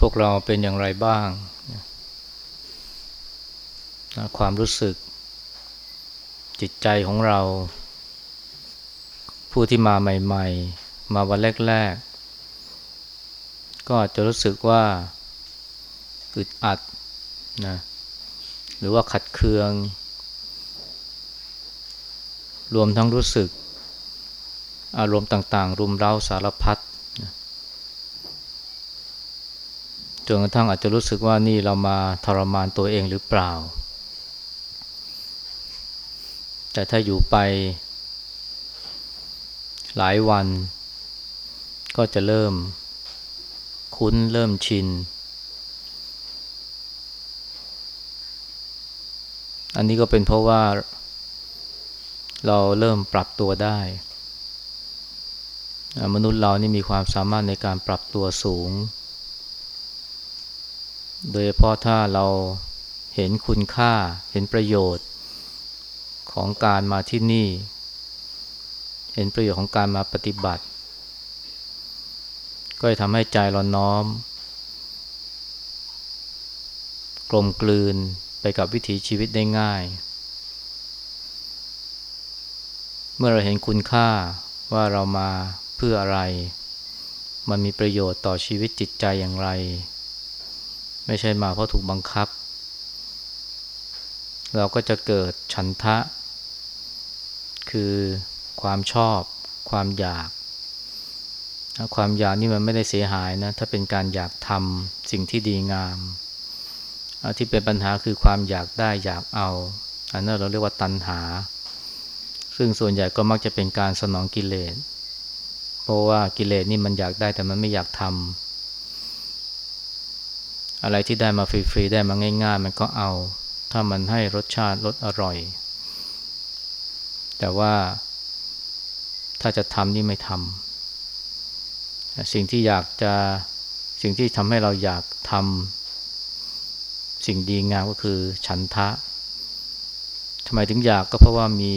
พวกเราเป็นอย่างไรบ้าง ความรู้สึก จิตใจของเรา ผู้ที่มาใหม่ๆ มาวันแรกๆ ก็อาจจะรู้สึกว่าอึดอัดนะหรือว่าขัดเคือง รวมทั้งรู้สึก อารมณ์ต่างๆ รุมเร้าสารพัด จนกระทั่งอาจจะรู้สึกว่านี่เรามาทรมานตัวเองหรือเปล่า แต่ถ้าอยู่ไปหลายวัน ก็จะเริ่มคุ้นเริ่มชิน อันนี้ก็เป็นเพราะว่า เราเริ่มปรับตัวได้ มนุษย์เรานี่มีความสามารถในการปรับตัวสูง โดยเฉพาะถ้าเราเห็นคุณค่าเห็นประโยชน์ของการมาที่นี่ เห็นประโยชน์ของการมาปฏิบัติ ก็จะทำให้ใจเราน้อม กลมกลืนไปกับวิถีชีวิตได้ง่าย เมื่อเราเห็นคุณค่าว่าเรามาเพื่ออะไร มันมีประโยชน์ต่อชีวิตจิตใจอย่างไร ไม่ใช่มาเพราะถูกบังคับ เราก็จะเกิดฉันทะ คือความชอบ ความอยาก ความอยากนี่มันไม่ได้เสียหายนะ ถ้าเป็นการอยากทำสิ่งที่ดีงามที่เป็นปัญหาคือความอยากได้อยากเอา อันนั้นเราเรียกว่าตัณหา ซึ่งส่วนใหญ่ก็มักจะเป็นการสนองกิเลส เพราะว่ากิเลสนี่มันอยากได้แต่มันไม่อยากทำ อะไรที่ได้มาฟรีๆได้มาง่าย ๆ มันก็เอา ถ้ามันให้รสชาติรสอร่อย แต่ว่าถ้าจะทำนี่ไม่ทำสิ่งที่อยากจะสิ่งที่ทำให้เราอยากทำสิ่งดีงามก็คือฉันทะทำไมถึงอยากก็เพราะว่ามี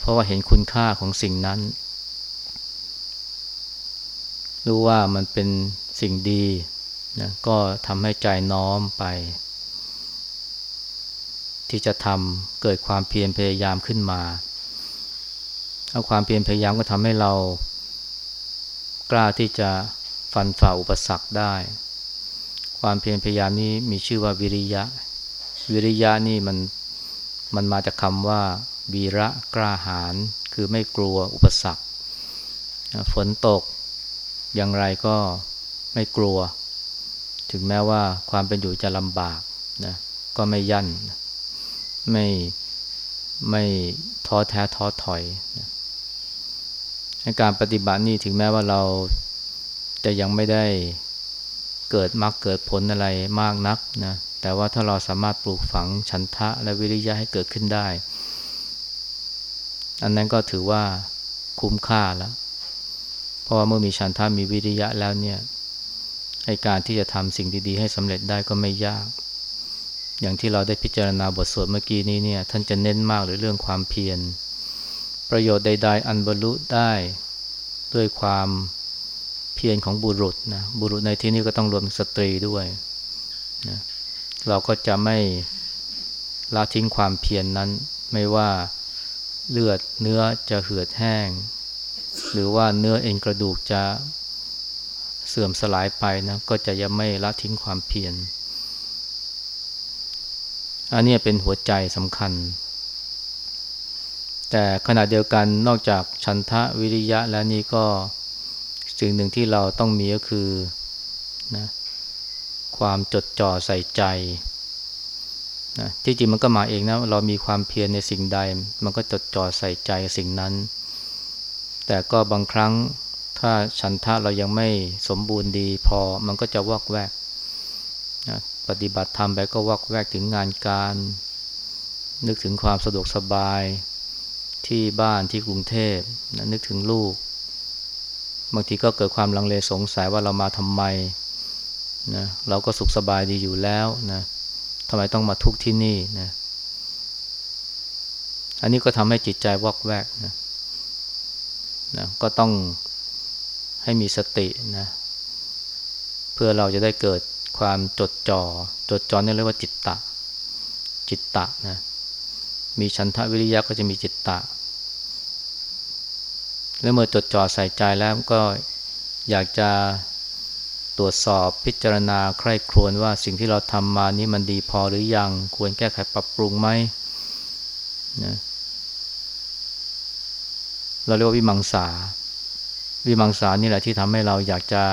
เพราะว่าเห็นคุณค่าของสิ่งนั้น รู้ว่ามันเป็นสิ่งดี นะก็ทำให้ใจน้อมไป ที่จะทำเกิดความเพียรพยายามขึ้นมาเอาความเพียรพยายามก็ทำให้เรา กล้าที่จะฟันฝ่าอุปสรรคได้ ความเพียรพยายามนี้มีชื่อว่าวิริยะ วิริยะนี่มันมันมาจากคำว่าวีระกล้าหาญคือไม่กลัวอุปสรรค ฝนตกอย่างไรก็ไม่กลัว ถึงแม้ว่าความเป็นอยู่จะลำบากนะก็ไม่ยั่น ไม่ไม่ท้อแท้ท้อถอยนะการปฏิบัตินี่ถึงแม้ว่าเราจะยังไม่ได้เกิดมรรคเกิดผลอะไรมากนักนะแต่ว่าถ้าเราสามารถปลูกฝังฉันทะและวิริยะให้เกิดขึ้นได้ อันนั้นก็ถือว่าคุ้มค่าแล้ว เพราะว่าเมื่อมีฉันทะมีวิริยะแล้วเนี่ย ให้การที่จะทำสิ่งดีๆ ให้สำเร็จได้ก็ไม่ยาก อย่างที่เราได้พิจารณาบทสวดเมื่อกี้นี้เนี่ยท่านจะเน้นมากหรือเรื่องความเพียร ประโยชน์ใด ๆ อันบรรลุได้ด้วยความเพียรของบุรุษนะบุรุษในที่นี้ก็ต้องรวมสตรีด้วยนะเราก็จะไม่ละทิ้งความเพียรนนั้น ไม่ว่าเลือดเนื้อจะเหือดแห้ง หรือว่าเนื้อเอ็นกระดูกจะ สื่อมสลายไปนะก็จะยังไม่ละทิ้งความเพียรอันนี้เป็นหัวใจสำคัญ แต่ขณะเดียวกันนอกจากชันทะวิริยะแล้วนี่ก็สิ่งหนึ่งที่เราต้องมีก็คือนะความจดจ่อใส่ใจนะที่จริงมันก็มาเองนะเรามีความเพียรในสิ่งใด มันก็จดจ่อใส่ใจสิ่งนั้น แต่ก็บางครั้ง ถ้าฉันทะเรายังไม่สมบูรณ์ดีพอมันก็จะวอกแวกนะปฏิบัติธรรมไปก็วอกแวกถึงงานการ นึกถึงความสะดวกสบายที่บ้านที่กรุงเทพนะนึกถึงลูก บางทีก็เกิดความลังเลสงสัยว่าเรามาทำไมนะเราก็สุขสบายดีอยู่แล้วนะทำไมต้องมาทุกข์ที่นี่นะอันนี้ก็ทำให้จิตใจวอกแวกนะนะก็ต้อง ให้มีสตินะเพื่อเราจะได้เกิดความจดจอ่อจดจ่อนี่เรียกว่าจิตตะ จิตตะนะมีฉันทะวิริยะก็จะมีจิตตะ แล้วเมื่อจดจ่อใส่ใจแล้วก็อยากจะตรวจสอบพิจารณาใคร่ครวญว่าสิ่งที่เราทำมานี้มันดีพอหรือยัง ควรแก้ไขปรับปรุงไหมนะเราเรียกว่าวิมังสา วิมังสานี่แหละที่ทำให้เราอยากจะ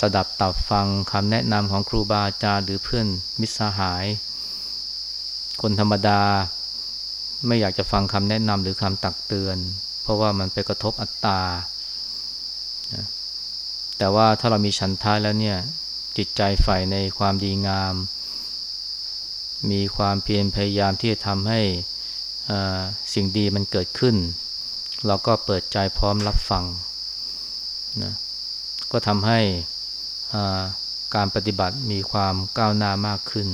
สดับตับฟังคำแนะนำของครูบาอาจารย์หรือเพื่อนมิตรสหาย คนธรรมดาไม่อยากจะฟังคำแนะนำหรือคำตักเตือน เพราะว่ามันไปกระทบอัตตา แต่ว่าถ้าเรามีฉันทะแล้วเนี่ย จิตใจใฝ่ในความดีงาม มีความเพียรพยายามที่จะทำให้สิ่งดีมันเกิดขึ้น เราก็เปิดใจพร้อมรับฟัง นะก็ทำให้การปฏิบัติมีความก้าวหน้ามากขึ้น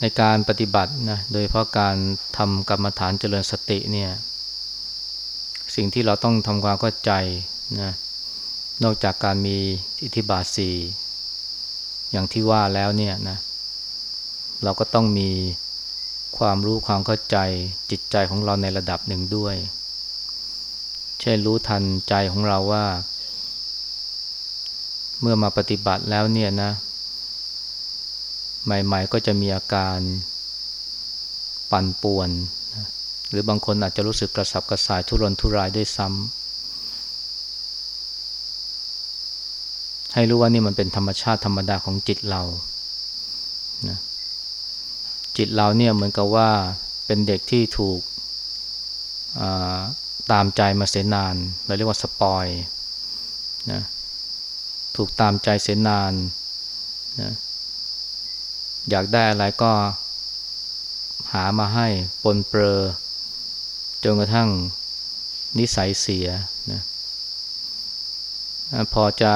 ในการปฏิบัตินะโดยเพราะการทำกรรมฐานเจริญสติเนี่ยสิ่งที่เราต้องทำความเข้าใจนะนอกจากการมีอิทธิบาทสี่อย่างที่ว่าแล้วเนี่ยนะเราก็ต้องมีความรู้ความเข้าใจจิตใจของเราในระดับหนึ่งด้วย เช่นรู้ทันใจของเราว่า เมื่อมาปฏิบัติแล้วเนี่ยนะ ใหม่ๆก็จะมีอาการปั่นป่วน หรือบางคนอาจจะรู้สึกกระสับกระส่ายทุรนทุรายด้วยซ้ำให้รู้ว่านี่มันเป็นธรรมชาติธรรมดาของจิตเรานะจิตเราเนี่ยเหมือนกับว่าเป็นเด็กที่ถูก ตามใจมาเสียนานเราเรียกว่าสปอยนะถูกตามใจเสียนานนะอยากได้อะไรก็หามาให้ปนเปรอจนกระทั่งนิสัยเสียนะพอจะ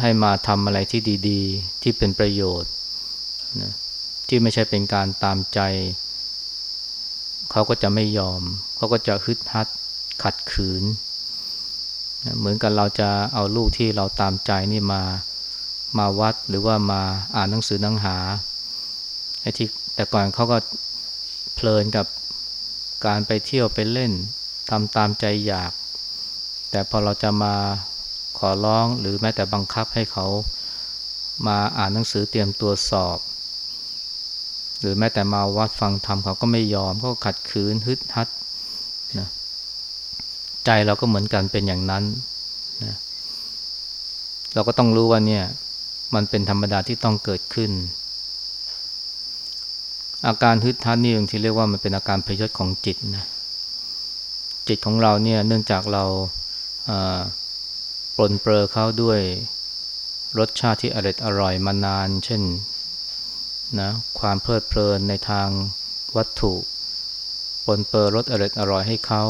ให้มาทำอะไรที่ดี ๆ ที่เป็นประโยชน์นะที่ไม่ใช่เป็นการตามใจ เขาก็จะไม่ยอม เขาก็จะฮึดฮัดขัดขืน เหมือนกันเราจะเอาลูกที่เราตามใจนี่มามาวัดหรือว่ามาอ่านหนังสือหนังหาไอ้ที่แต่ก่อนเขาก็เพลินกับการไปเที่ยวไปเล่นทำตามใจอยาก แต่พอเราจะมาขอร้องหรือแม้แต่บังคับให้เขามาอ่านหนังสือเตรียมตัวสอบ หรือแม้แต่มาวัดฟังธรรมเขาก็ไม่ยอมเขาขัดขืนฮึดฮัดนะใจเราก็เหมือนกันเป็นอย่างนั้นนะเราก็ต้องรู้ว่าเนี่ย มันเป็นธรรมดาที่ต้องเกิดขึ้น อาการฮึดทันนี่บางทีเรียกว่ามันเป็นอาการพยศของจิตนะจิตของเราเนี่ยเนื่องจากเราปลนเปลือเขาด้วยรสชาติที่อร่อยอร่อยมานาน เช่น นะความเพลิดเพลินในทางวัตถุปนเปลือรสอร่อยอร่อยให้เขา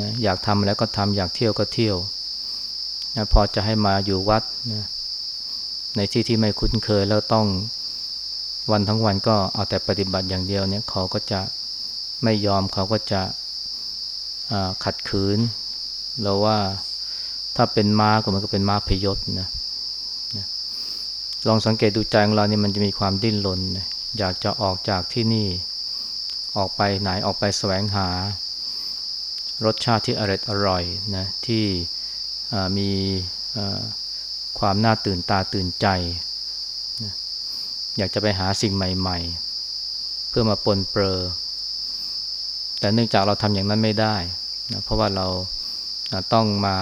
นะอยากทำแล้วก็ทำอยากเที่ยวก็เที่ยวนะพอจะให้มาอยู่วัดนะในที่ที่ไม่คุ้นเคยแล้วต้องวันทั้งวันก็เอาแต่ปฏิบัติอย่างเดียวเนี่ยเขาก็จะไม่ยอมเขาก็จะขัดขืนเราว่าถ้าเป็นม้าก็มันก็เป็นม้าพยศนะ ลองสังเกตดูใจของเราเนี่ยมันจะมีความดิ้นรนอยากจะออกจากที่นี่ออกไปไหนออกไปแสวงหา รสชาติที่อร่อยอร่อยนะที่มีความน่าตื่นตาตื่นใจอยากจะไปหาสิ่งใหม่ ๆ เพื่อมาปนเปื้อแต่เนื่องจากเราทำอย่างนั้นไม่ได้นะเพราะว่าเราต้องมา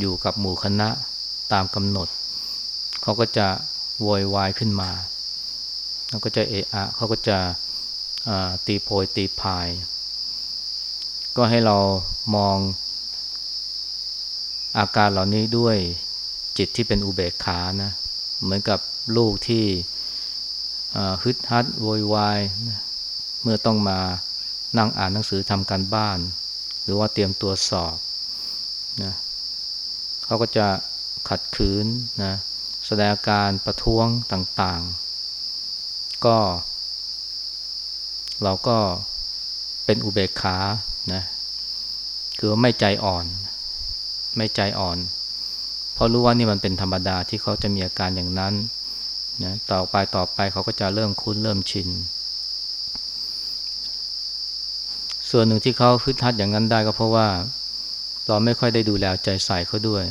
อยู่กับหมู่คณะตามกำหนด เขาก็จะ โวยวายขึ้นมาเขาก็จะเอะอะเขาก็จะตีโพยตีพาย ก็ให้เรามองอาการเหล่านี้ด้วยจิตที่เป็นอุเบกขานะเหมือนกับลูกที่ฮึดฮัดโวยวายเมื่อต้องมานั่งอ่านหนังสือทำการบ้าน หรือว่าเตรียมตัวสอบนะเขาก็จะขัดขืนนะ แสดงการประท้วงต่างๆ ก็ เราก็เป็นอุเบกขานะคือไม่ใจอ่อน ไม่ใจอ่อน เพราะรู้ว่านี่มันเป็นธรรมดาที่เขาจะมีอาการอย่างนั้นนะต่อไปต่อไปเขาก็จะเริ่มคุ้นเริ่มชิน ส่วนหนึ่งที่เขาคึดทัดอย่างนั้นได้ก็เพราะว่า เราไม่ค่อยได้ดูแลใจใส่เขาด้วย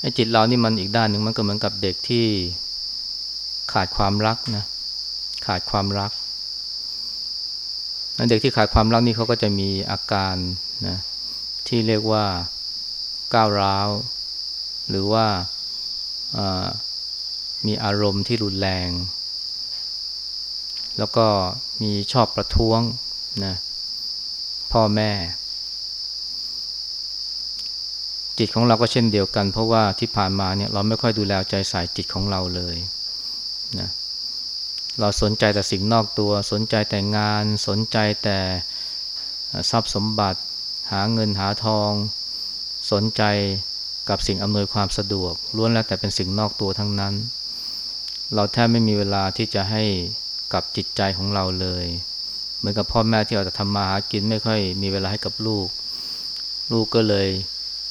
ไอ้จิตเรานี่มันอีกด้านหนึ่งมันก็เหมือนกับเด็กที่ขาดความรักนะขาดความรักเด็กที่ขาดความรักนี่เขาก็จะมีอาการนะที่เรียกว่าก้าวร้าว หรือว่ามีอารมณ์ที่รุนแรง แล้วก็มีชอบประท้วงนะพ่อแม่ จิตของเราก็เช่นเดียวกัน เพราะว่าที่ผ่านมาเนี่ยเราไม่ค่อยดูแลใจใส่จิตของเราเลยนะเราสนใจแต่สิ่งนอกตัว สนใจแต่งาน สนใจแต่ทรัพย์สมบัติ หาเงินหาทอง สนใจกับสิ่งอำนวยความสะดวกล้วนแล้วแต่เป็นสิ่งนอกตัวทั้งนั้น เราแทบไม่มีเวลาที่จะให้กับจิตใจของเราเลย เหมือนกับพ่อแม่ที่เราจะทำมาหากินไม่ค่อยมีเวลาให้กับลูก ลูกก็เลย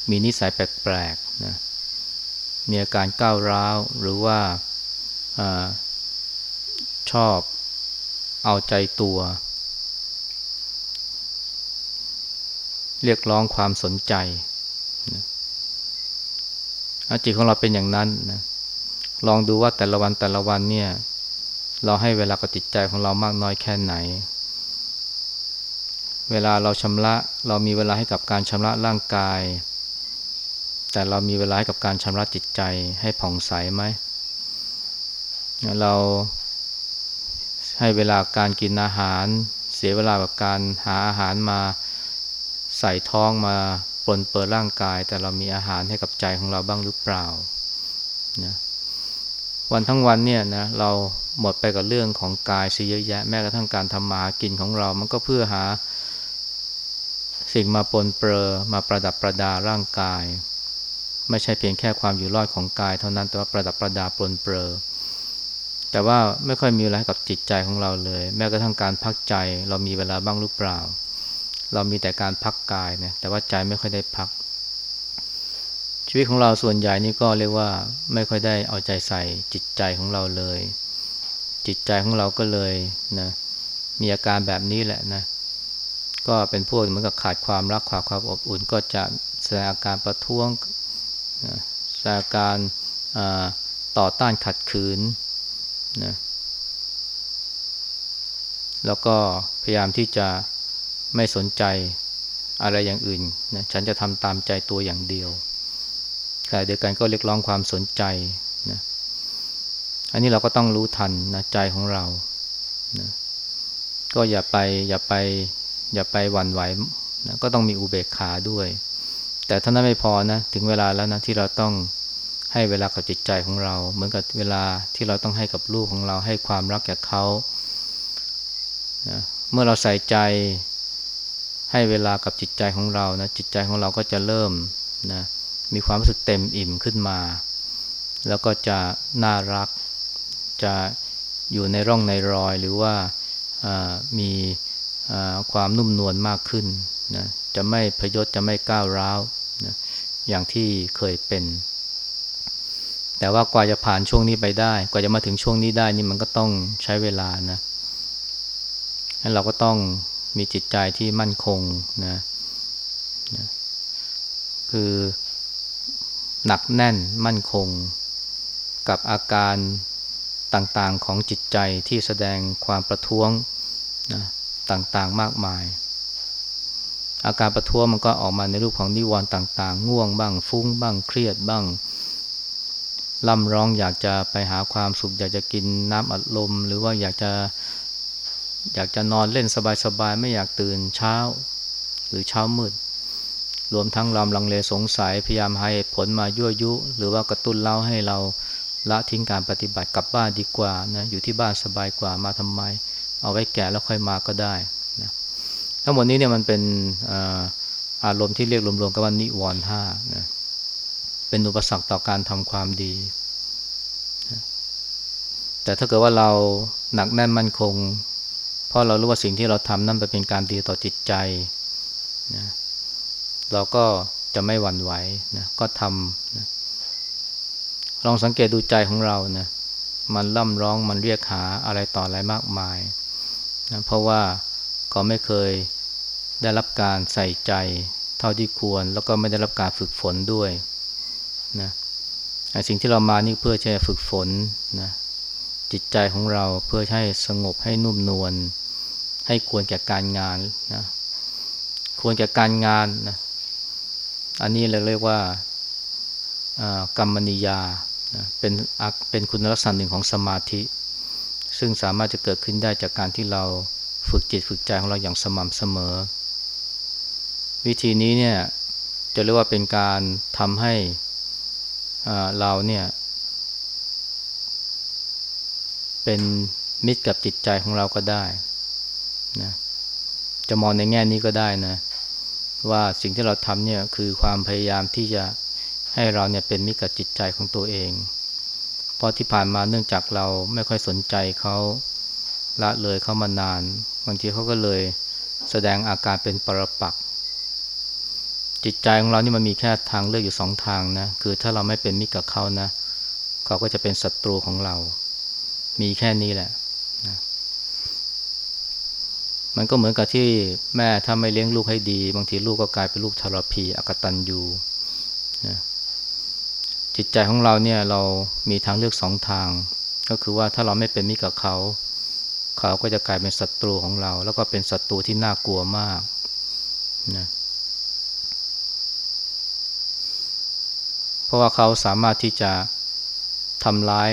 มีนิสัยแปลกๆนะมีอาการก้าวร้าวหรือว่าชอบเอาใจตัว เรียกร้องความสนใจนะจิตของเราเป็นอย่างนั้นนะลองดูว่าแต่ละวันแต่ละวันเนี่ย เราให้เวลากับจิตใจของเรามากน้อยแค่ไหน เวลาเราชำระเรามีเวลาให้กับการชำระร่างกาย แต่เรามีเวลาให้กับการชำระจิตใจให้ผ่องใสไหม เราให้เวลาการกินอาหาร เสียเวลากับการหาอาหารมาใส่ท้องมาปนเปิดร่างกาย แต่เรามีอาหารให้กับใจของเราบ้างหรือเปล่านะวันทั้งวันเนี่ยนะเราหมดไปกับเรื่องของกายซะเยอะแยะแม้กระทั่งการทำมาหากินของเรา มันก็เพื่อหาสิ่งมาปนเปื้อมาประดับประดาร่างกาย ไม่ใช่เพียงแค่ความอยู่รอดของกาย เท่านั้นแต่ว่าประดับประดาปลนเปลือแต่ว่าไม่ค่อยมีอะไรกับจิตใจของเราเลย แม้กระทั่งการพักใจเรามีเวลาบ้างหรือเปล่า เรามีแต่การพักกายนะแต่ว่าใจไม่ค่อยได้พัก ชีวิตของเราส่วนใหญ่นี่ก็เรียกว่าไม่ค่อยได้เอาใจใส่จิตใจของเราเลย จิตใจของเราก็เลยนะมีอาการแบบนี้แหละนะก็เป็นพวกเหมือนกับขาดความรักขาดความอบอุ่น ก็จะแสดงอาการประท้วง นะแสดงอาการต่อต้านขัดขืนนะแล้วก็พยายามที่จะไม่สนใจอะไรอย่างอื่นนะฉันจะทำตามใจตัวอย่างเดียวขณะเดียวกันก็เรียกร้องความสนใจนะอันนี้เราก็ต้องรู้ทันนะใจของเรานะก็อย่าไปอย่าไปอย่าไปหวั่นไหวนะก็ต้องมีอุเบกขาด้วย แต่ถ้านั้นไม่พอนะถึงเวลาแล้วนะที่เราต้องให้เวลากับจิตใจของเรา เหมือนกับเวลาที่เราต้องให้กับลูกของเราให้ความรักแก่เขานะเมื่อเราใส่ใจให้เวลากับจิตใจของเรานะจิตใจของเราก็จะเริ่มนะมีความรู้สึกเต็มอิ่มขึ้นมา แล้วก็จะน่ารัก จะอยู่ในร่องในรอยหรือว่ามีความนุ่มนวลมากขึ้นนะจะไม่พยศจะไม่ก้าวร้าว อย่างที่เคยเป็น แต่ว่ากว่าจะผ่านช่วงนี้ไปได้ กว่าจะมาถึงช่วงนี้ได้นี่มันก็ต้องใช้เวลานะงั้นเราก็ต้องมีจิตใจที่มั่นคงนะนะคือหนักแน่นมั่นคงกับอาการต่างๆของจิตใจที่แสดงความประท้วงนะต่างๆมากมาย อาการประท้วงมันก็ออกมาในรูปของนิวรณ์ต่างๆ ง่วงบ้าง ฟุ้งบ้างเครียดบ้างล่ำร้องอยากจะไปหาความสุข อยากจะกินน้ำอัดลม หรือว่าอยากจะอยากจะนอนเล่นสบายๆ ไม่อยากตื่นเช้า หรือเช้ามืด รวมทั้งลำลังเลสงสัยพยายามให้ผลมายั่วยุ หรือว่ากระตุ้นเล่าให้เราละทิ้งการปฏิบัติกลับบ้านดีกว่านะอยู่ที่บ้านสบายกว่ามาทำไม เอาไว้แก่แล้วค่อยมาก็ได้ ทั้งหมดนี้เนี่ยมันเป็นอารมณ์ที่เรียกรวมๆกันว่านิวรณ์ห้านะเป็นอุปสรรคต่อการทำความดี แต่ถ้าเกิดว่าเราหนักแน่นมั่นคง เพราะเรารู้ว่าสิ่งที่เราทำนั่นเป็นการดีต่อจิตใจนะเราก็จะไม่หวั่นไหวนะก็ทำนะลองสังเกตดูใจของเรานะมันล่ำร้องมันเรียกหาอะไรต่ออะไรมากมายนะเพราะว่าเขาไม่เคย ได้รับการใส่ใจเท่าที่ควร แล้วก็ไม่ได้รับการฝึกฝนด้วยนะสิ่งที่เรามานี่เพื่อจะฝึกฝนนะจิตใจของเราเพื่อให้สงบให้นุ่มนวลให้ควรแก่การงานนะควรแก่การงานนะอันนี้เราเรียกว่ากรรมนิยานะเป็นเป็นคุณลักษณะหนึ่งของสมาธิ ซึ่งสามารถจะเกิดขึ้นได้จากการที่เราฝึกจิตฝึกใจของเราอย่างสม่ำเสมอ วิธีนี้เนี่ยจะเรียกว่าเป็นการทำให้เราเนี่ย เป็นมิตรกับจิตใจของเราก็ได้นะจะมองในแง่นี้ก็ได้นะ ว่าสิ่งที่เราทำเนี่ยคือความพยายามที่จะให้เราเนี่ยเป็นมิตรกับจิตใจของตัวเอง เพราะที่ผ่านมาเนื่องจากเราไม่ค่อยสนใจเขาละเลยเขามานานบางทีเขาก็เลยแสดงอาการเป็นปรปัก จิตใจของเรานี่มันมีแค่ทางเลือกอยู่สองทางนะ คือถ้าเราไม่เป็นมิตรกับเขานะ เขาก็จะเป็นศัตรูของเรา มีแค่นี้แหละนะมันก็เหมือนกับที่แม่ถ้าไม่เลี้ยงลูกให้ดี บางทีลูกก็กลายเป็นลูกทรพีอกตันยูนะจิตใจของเราเนี่ยเรามีทางเลือกสองทาง ก็คือว่าถ้าเราไม่เป็นมิตรกับเขา เขาก็จะกลายเป็นศัตรูของเรา แล้วก็เป็นศัตรูที่น่ากลัวมากนะ เพราะว่าเขาสามารถที่จะทำร้าย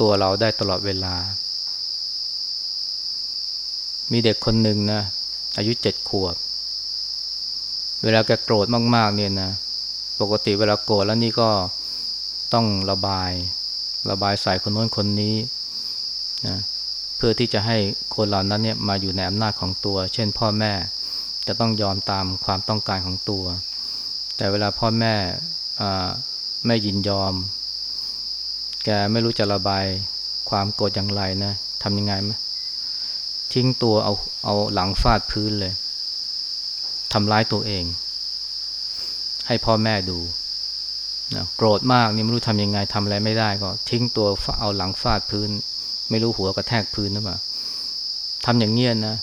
ตัวเราได้ตลอดเวลา มีเด็กคนหนึ่งนะ อายุเจ็ดขวบ เวลาแกโกรธมาก ๆ เนี่ยนะ ปกติเวลาโกรธแล้วนี่ก็ต้องระบาย ระบายใส่คนโน้นคนนี้นะเพื่อที่จะให้คนเหล่านั้นเนี่ยมาอยู่ในอำนาจของตัว เช่นพ่อแม่จะต้องยอมตามความต้องการของตัว แต่เวลาพ่อแม่ ไม่ยินยอม แกไม่รู้จะระบายความโกรธอย่างไรนะทำยังไงไหมทิ้งตัวเอาเอาหลังฟาดพื้นเลยทำร้ายตัวเอง ให้พ่อแม่ดูนะโกรธมากนี่ไม่รู้ทำยังไงทำอะไรไม่ได้ก็ ทิ้งตัวเอาหลังฟาดพื้น ไม่รู้หัวกระแทกพื้นหรือเปล่าทำอย่างเงี้ยนะ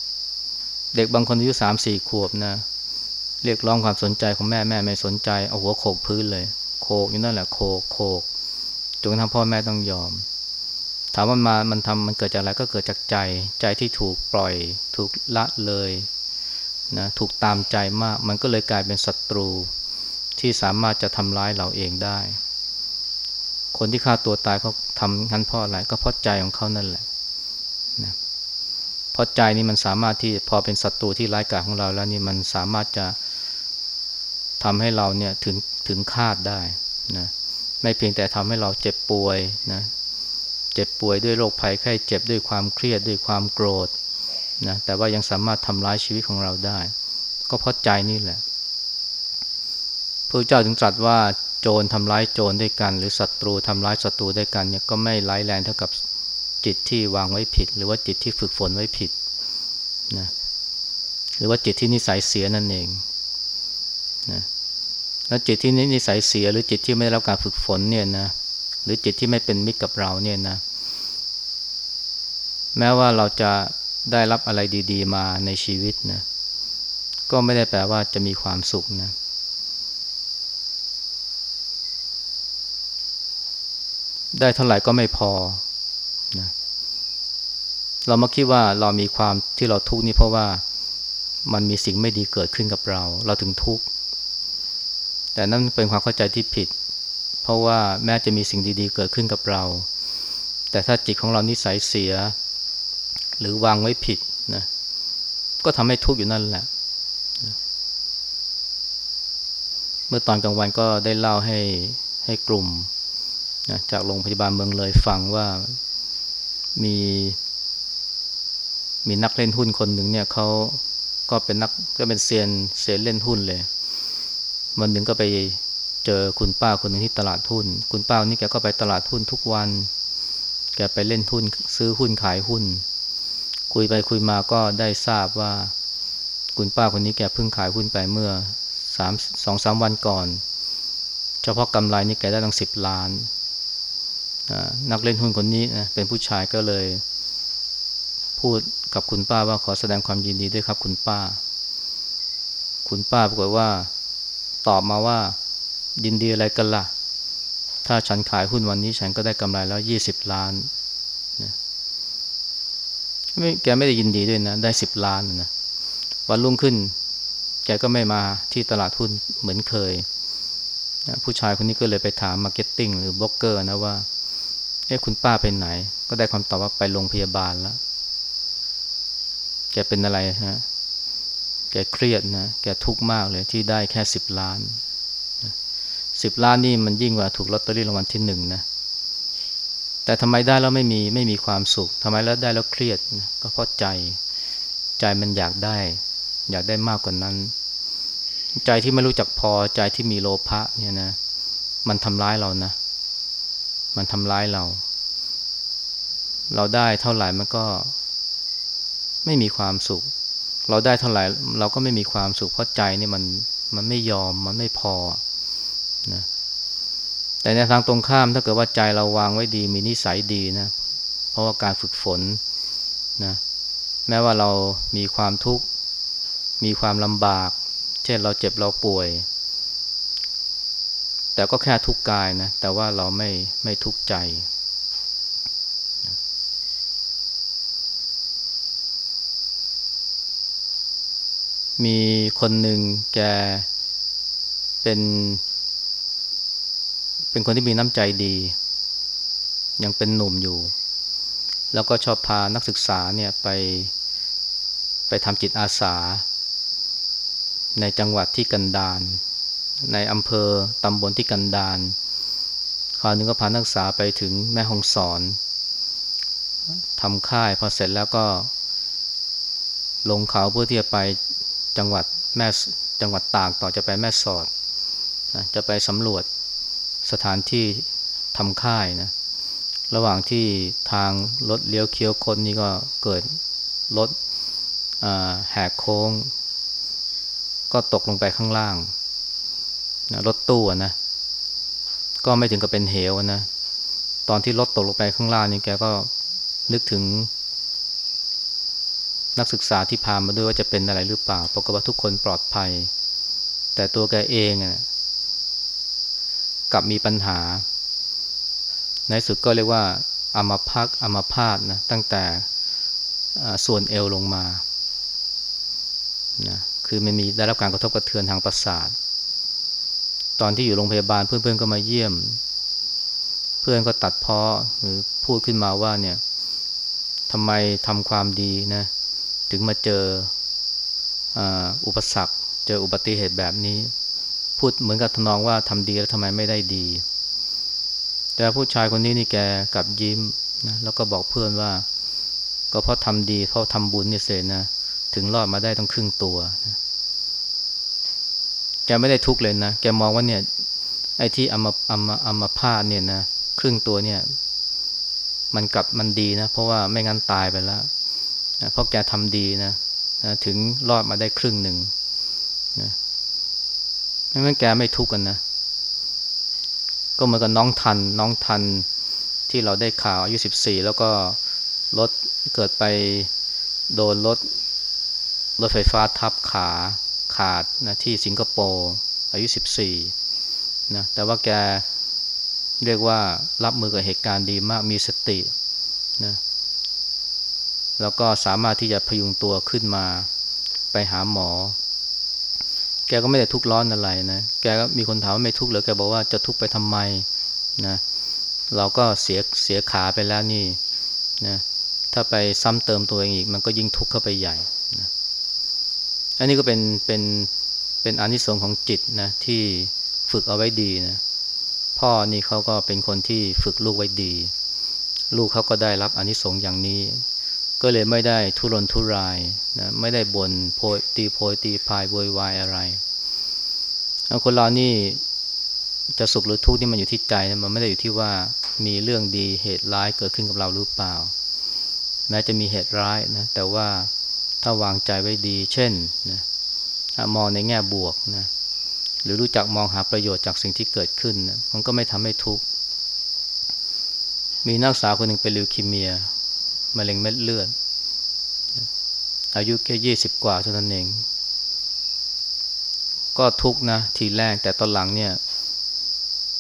เด็กบางคนอายุสามสี่ขวบนะ เรียกร้องความสนใจของแม่แม่ไม่สนใจเอาหัวโขกพื้นเลย โขกอยู่นั่นแหละโขกโขกจนทำพ่อแม่ต้องยอม ถามว่ามามันทำมันเกิดจากอะไรก็เกิดจากใจ ใจที่ถูกปล่อย ถูกละเลยนะถูกตามใจมาก มันก็เลยกลายเป็นศัตรูที่สามารถจะทำร้ายเราเองได้ คนที่ฆ่าตัวตายเขาทำงั้นเพราะอะไรก็เพราะใจของเขานั่นแหละนะเพราะใจนี่มันสามารถที่พอเป็นศัตรูที่ร้ายกาจของเราแล้วนี่มันสามารถจะ ทำให้เราเนี่ยถึงถึงคาดได้นะไม่เพียงแต่ทำให้เราเจ็บป่วยนะเจ็บป่วยด้วยโรคภัยไข้เจ็บด้วยความเครียดด้วยความโกรธนะแต่ว่ายังสามารถทำร้ายชีวิตของเราได้ ก็เพราะใจนี่แหละพระเจ้าถึงตรัสว่าโจรทำร้ายโจรด้วยกัน หรือศัตรูทำร้ายศัตรูด้วยกันเนี่ยก็ไม่ร้ายแรงเท่ากับจิตที่วางไว้ผิด หรือว่าจิตที่ฝึกฝนไว้ผิดนะหรือว่าจิตที่นิสัยเสียนั่นเอง นะแล้วจิตที่นิสัยเสียหรือจิตที่ไม่ได้รับการฝึกฝนเนี่ยนะหรือจิตที่ไม่เป็นมิตรกับเราเนี่ยนะ แม้ว่าเราจะได้รับอะไรดี ๆ มาในชีวิตนะก็ไม่ได้แปลว่าจะมีความสุขนะได้เท่าไหร่ก็ไม่พอนะเรามาคิดว่าเรามีความที่เราทุกข์นี่เพราะว่ามันมีสิ่งไม่ดีเกิดขึ้นกับเรา เราถึงทุกข์ แต่นั่นเป็นความเข้าใจที่ผิด เพราะว่าแม้จะมีสิ่งดีๆ เกิดขึ้นกับเรา แต่ถ้าจิตของเรานิสัยเสีย หรือวางไว้ผิดนะก็ทำให้ทุกข์อยู่นั่นแหละเมื่อตอนกลางวันก็ได้เล่าให้ให้กลุ่มนะจากโรงพยาบาลเมืองเลยฟังว่ามีมีนักเล่นหุ้นคนหนึ่งเนี่ยเขาก็เป็นนักก็เป็นเซียนเซียนเล่นหุ้นเลย วันหนึ่งก็ไปเจอคุณป้าคนหนึ่งที่ตลาดหุ้น คุณป้านี่แกก็ไปตลาดหุ้นทุกวัน แกไปเล่นหุ้นซื้อหุ้นขายหุ้น คุยไปคุยมาก็ได้ทราบว่า คุณป้าคนนี้แกเพิ่งขายหุ้นไปเมื่อสามสองสามวันก่อน เฉพาะกำไรนี่แกได้ตั้งสิบล้าน นักเล่นหุ้นคนนี้นะเป็นผู้ชายก็เลย พูดกับคุณป้าว่าขอแสดงความยินดีด้วยครับคุณป้า คุณป้าปรากฏว่า ตอบมาว่ายินดีอะไรกันล่ะ ถ้าฉันขายหุ้นวันนี้ฉันก็ได้กำไรแล้วยี่สิบล้านนะไม่แกไม่ได้ยินดีด้วยนะ ได้สิบล้านนะวันรุ่งขึ้น แกก็ไม่มาที่ตลาดหุ้นเหมือนเคยนะผู้ชายคนนี้ก็เลยไปถาม marketing หรือบล็อกเกอร์นะว่าเอ๊ะคุณป้าไปไหน ก็ได้คำตอบว่าไปโรงพยาบาลแล้วแกเป็นอะไรฮะ แกเครียดนะ แกทุกข์มากเลยที่ได้แค่สิบล้านสิบล้านนี่มันยิ่งกว่าถูกลอตเตอรี่รางวัลที่หนึ่งนะ แต่ทำไมได้แล้วไม่มีไม่มีความสุขทำไมแล้วได้แล้วเครียดนะก็เพราะใจ ใจมันอยากได้ อยากได้มากกว่านั้น ใจที่ไม่รู้จักพอใจที่มีโลภะเนี่ยนะ มันทำร้ายเรานะ มันทำร้ายเรา เราได้เท่าไหร่มันก็ไม่มีความสุข เราได้เท่าไหร่เราก็ไม่มีความสุขเพราะใจนี่มันมันไม่ยอมมันไม่พอนะแต่ในทางตรงข้ามถ้าเกิดว่าใจเราวางไว้ดีมีนิสัยดีนะเพราะว่าการฝึกฝนนะแม้ว่าเรามีความทุกข์มีความลำบาก เช่นเราเจ็บเราป่วย แต่ก็แค่ทุกกายนะแต่ว่าเราไม่ไม่ทุกใจ มีคนหนึ่งแกเป็น เป็นคนที่มีน้ำใจดี ยังเป็นหนุ่มอยู่ แล้วก็ชอบพานักศึกษาเนี่ยไปไปทำจิตอาสา ในจังหวัดที่กันดารในอำเภอตำบลที่กันดารคราวนึงก็พานักศึกษาไปถึงแม่ห้องสอนทำค่ายพอเสร็จแล้วก็ลงเขาเพื่อที่จะไป จังหวัดแม่จังหวัดตากต่อจะไปแม่สอดนะจะไปสำรวจสถานที่ทำค่ายนะระหว่างที่ทางรถเลี้ยวเคี้ยวคนนี้ก็เกิดรถแหกโค้ง ก็ตกลงไปข้างล่างนะรถตู้นะก็ไม่ถึงกับเป็นเหวนะ ตอนที่รถตกลงไปข้างล่างนี่แกก็นึกถึง นักศึกษาที่พามาด้วยว่าจะเป็นอะไรหรือเปล่าปรากฏว่าทุกคนปลอดภัย แต่ตัวแกเองนะกลับมีปัญหา ในสุดก็เรียกว่าอามาพักอามาพาดนะตั้งแต่ส่วนเอวลงมานะคือไม่มีได้รับการกระทบกระเทือนทางประสาท ตอนที่อยู่โรงพยาบาลเพื่อนๆก็มาเยี่ยม เพื่อนก็ตัดพ้อหรือพูดขึ้นมาว่าเนี่ยทำไมทำความดีนะ ถึงมาเจออุปสรรค เจออุบัติเหตุแบบนี้ พูดเหมือนกับทนองว่าทำดีแล้วทำไมไม่ได้ดี แต่ผู้ชายคนนี้นี่แกกลับยิ้มนะแล้วก็บอกเพื่อนว่า ก็เพราะทำดีเพราะทำบุญนี่เสนะ ถึงรอดมาได้ต้องครึ่งตัวนะแกไม่ได้ทุกข์เลยนะ แกมองว่าเนี่ยไอ้ที่อามาอามาอามาพาดเนี่ยนะครึ่งตัวเนี่ย มันกลับมันดีนะ เพราะว่าไม่งั้นตายไปแล้ว นะเพราะแกทำดีนะนะถึงรอดมาได้ครึ่งหนึ่งนะไม่งั้นแกไม่ทุกข์กันนะ ก็เหมือนกับน้องทัน น้องทันที่เราได้ข่าวอายุสิบสี่แล้วก็รถเกิดไปโดนรถรถไฟฟ้าทับขาขาดนะที่สิงคโปร์อายุ 14นะแต่ว่าแกเรียกว่ารับมือกับเหตุการณ์ดีมากมีสตินะ แล้วก็สามารถที่จะพยุงตัวขึ้นมาไปหาหมอ แกก็ไม่ได้ทุกข์ร้อนอะไรนะ แกก็มีคนถามว่าไม่ทุกข์หรือแกบอกว่าจะทุกข์ไปทำไมนะ เราก็เสียเสียขาไปแล้วนี่นะ ถ้าไปซ้ำเติมตัวเองอีก มันก็ยิ่งทุกข์เข้าไปใหญ่อันนี้ก็เป็นเป็นเป็นอนิสงส์ของจิตนะที่ฝึกเอาไว้ดีนะ พ่อนี่เขาก็เป็นคนที่ฝึกลูกไว้ดี ลูกเขาก็ได้รับอนิสงส์อย่างนี้ ก็เลยไม่ได้ทุรนทุรายนะไม่ได้บน่นโพยตีโพยตีพายโวยวายอะไรคนเรานี่จะสุขหรือทุกข์นี่มันอยู่ที่ใจนะมันไม่ได้อยู่ที่ว่ามีเรื่องดีเหตุร้ายเกิดขึ้นกับเราหรือเปล่าแม้จะมีเหตุร้ายนะแต่ว่าถ้าวางใจไว้ดี เช่นนะมองในแง่บวกนะหรือรู้จักมองหาประโยชน์จากสิ่งที่เกิดขึ้นนะมันก็ไม่ทำให้ทุกข์มีนักศึกษาคนหนึ่งเป็นลิวคีเมีย มะเร็งเม็ดเลือด อายุแค่ยี่สิบกว่าเท่านั้นเอง ก็ทุกข์นะ ทีแรกแต่ตอนหลังเนี่ย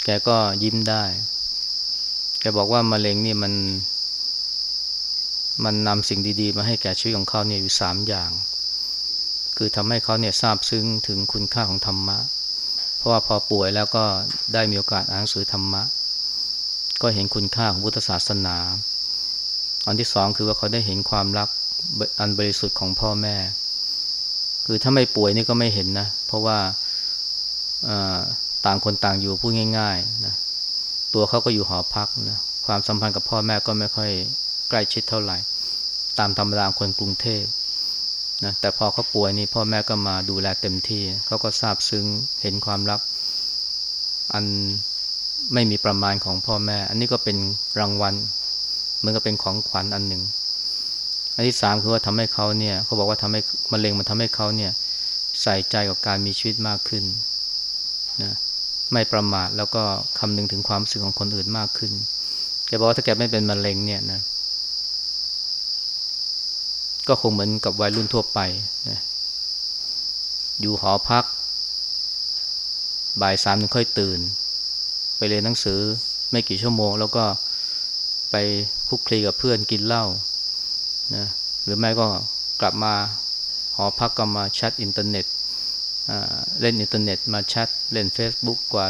แกก็ยิ้มได้ แกบอกว่ามะเร็งนี่มัน มันนำสิ่งดี ๆ มาให้แก่ชีวิตของเขาเนี่ยอยู่สามอย่าง คือทำให้เขาเนี่ยทราบซึ้งถึงคุณค่าของธรรมะ เพราะว่าพอป่วยแล้วก็ได้มีโอกาสอ่านหนังสือธรรมะ ก็เห็นคุณค่าของพุทธศาสนา อันที่สองคือว่าเขาได้เห็นความรักอันบริสุทธิ์ของพ่อแม่ คือถ้าไม่ป่วยนี่ก็ไม่เห็นนะ เพราะว่าต่างคนต่างอยู่พูดง่ายๆนะตัวเขาก็อยู่หอพักนะความสัมพันธ์กับพ่อแม่ก็ไม่ค่อยใกล้ชิดเท่าไหร่ ตามธรรมดาคนกรุงเทพนะแต่พอเขาป่วยนี่พ่อแม่ก็มาดูแลเต็มที่เขาก็ซาบซึ้งเห็นความรัก อันไม่มีประมาณของพ่อแม่ อันนี้ก็เป็นรางวัล มันก็เป็นของขวัญอันหนึ่ง อันที่สามคือว่าทำให้เขาเนี่ยเขาบอกว่าทำให้มะเร็งมันทำให้เขาเนี่ยใส่ใจกับการมีชีวิตมากขึ้นนะไม่ประมาทแล้วก็คำนึงถึงความรู้สึกของคนอื่นมากขึ้นแกบอกว่าถ้าแกไม่เป็นมะเร็งเนี่ยนะก็คงเหมือนกับวัยรุ่นทั่วไปนะอยู่หอพัก บ่ายสามถึงค่อยตื่น ไปเรียนหนังสือไม่กี่ชั่วโมง แล้วก็ ไปคุกคลีกับเพื่อนกินเหล้านะหรือไม่ก็กลับมาหอพักก็มาแชทอินเทอร์เน็ตเล่นอินเทอร์เน็ตมาแชทเล่น Facebook กว่า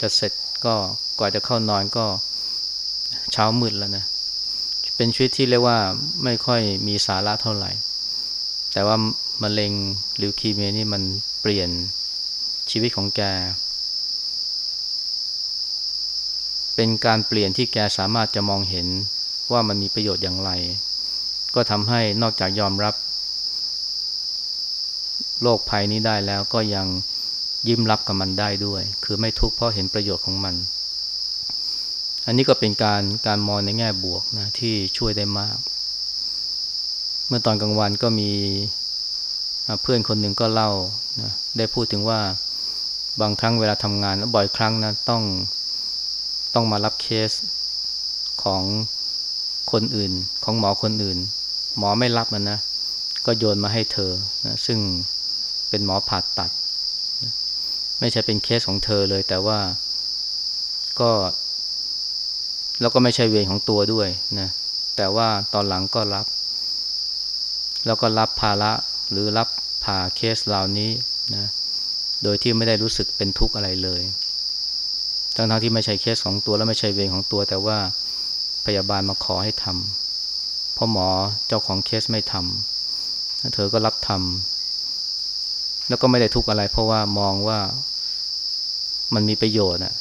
จะเสร็จก็กว่าจะเข้านอนก็เช้ามืดแล้วนะเป็นชีวิตที่เรียกว่าไม่ค่อยมีสาระเท่าไหร่ แต่ว่ามะเร็งหรือคีเมียนี่มันเปลี่ยนชีวิตของแก เป็นการเปลี่ยนที่แกสามารถจะมองเห็นว่ามันมีประโยชน์อย่างไร ก็ทำให้นอกจากยอมรับโรคภัยนี้ได้แล้วก็ยังยิ้มรับกับมันได้ด้วย คือไม่ทุกข์เพราะเห็นประโยชน์ของมัน อันนี้ก็เป็นการการมองในแง่บวกนะที่ช่วยได้มาก เมื่อตอนกลางวันก็มีเพื่อนคนหนึ่งก็เล่านะได้พูดถึงว่าบางครั้งเวลาทำงานแล้วบ่อยครั้งนะต้อง ต้องมารับเคสของคนอื่น ของหมอคนอื่น หมอไม่รับมันนะ ก็โยนมาให้เธอนะซึ่งเป็นหมอผ่าตัด ไม่ใช่เป็นเคสของเธอเลยแต่ว่าก็ แล้วก็ไม่ใช่เวรของตัวด้วยนะแต่ว่าตอนหลังก็รับ แล้วก็รับภาระหรือรับผ่าเคสเหล่านี้นะโดยที่ไม่ได้รู้สึกเป็นทุกข์อะไรเลย ทั้งๆทที่ไม่ใช่เคสของตัวและไม่ใช่เวรของตัว แต่ว่าพยาบาลมาขอให้ทำเพราะหมอเจ้าของเคสไม่ทำเธอก็รับทำแล้วก็ไม่ได้ทุกข์อะไร เพราะว่ามองว่ามันมีประโยชน์อะ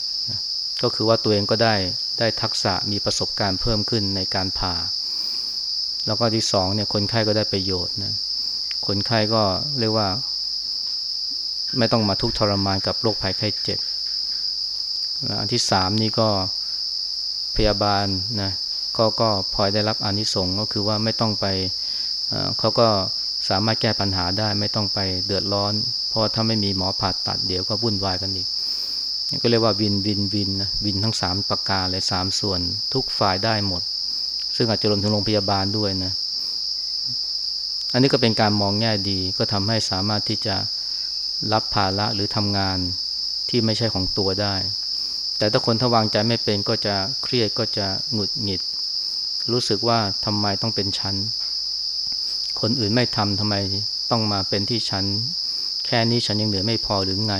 ก็คือว่าตัวเองก็ได้ได้ทักษะมีประสบการณ์เพิ่มขึ้นในการผ่า แล้วก็ที่สองเนี่ยคนไข้ก็ได้ประโยชน์นะคนไข้ก็เรียกว่า ไม่ต้องมาทุกข์ทรมานกับโรคภัยไข้เจ็บ อันที่สามนี่ก็พยาบาลนะก็ก็พลอยได้รับอานิสงส์ก็คือว่าไม่ต้องไปเขาก็สามารถแก้ปัญหาได้ไม่ต้องไปเดือดร้อน เพราะถ้าไม่มีหมอผ่าตัดเดี๋ยวก็วุ่นวายกันอีกก็เรียกว่าวินวินวินนะวินทั้งสามประการเลยสามส่วนทุกฝ่ายได้หมด ซึ่งอาจจะรวมถึงโรงพยาบาลด้วยนะอันนี้ก็เป็นการมองแง่ดีก็ทำให้สามารถที่จะรับภาระหรือทำงานที่ไม่ใช่ของตัวได้ แต่ถ้าคนถ้าวางใจไม่เป็นก็จะเครียดก็จะหงุดหงิด รู้สึกว่าทำไมต้องเป็นชั้น คนอื่นไม่ทำทำไมต้องมาเป็นที่ชั้น แค่นี้ฉันยังเหนือไม่พอหรือไง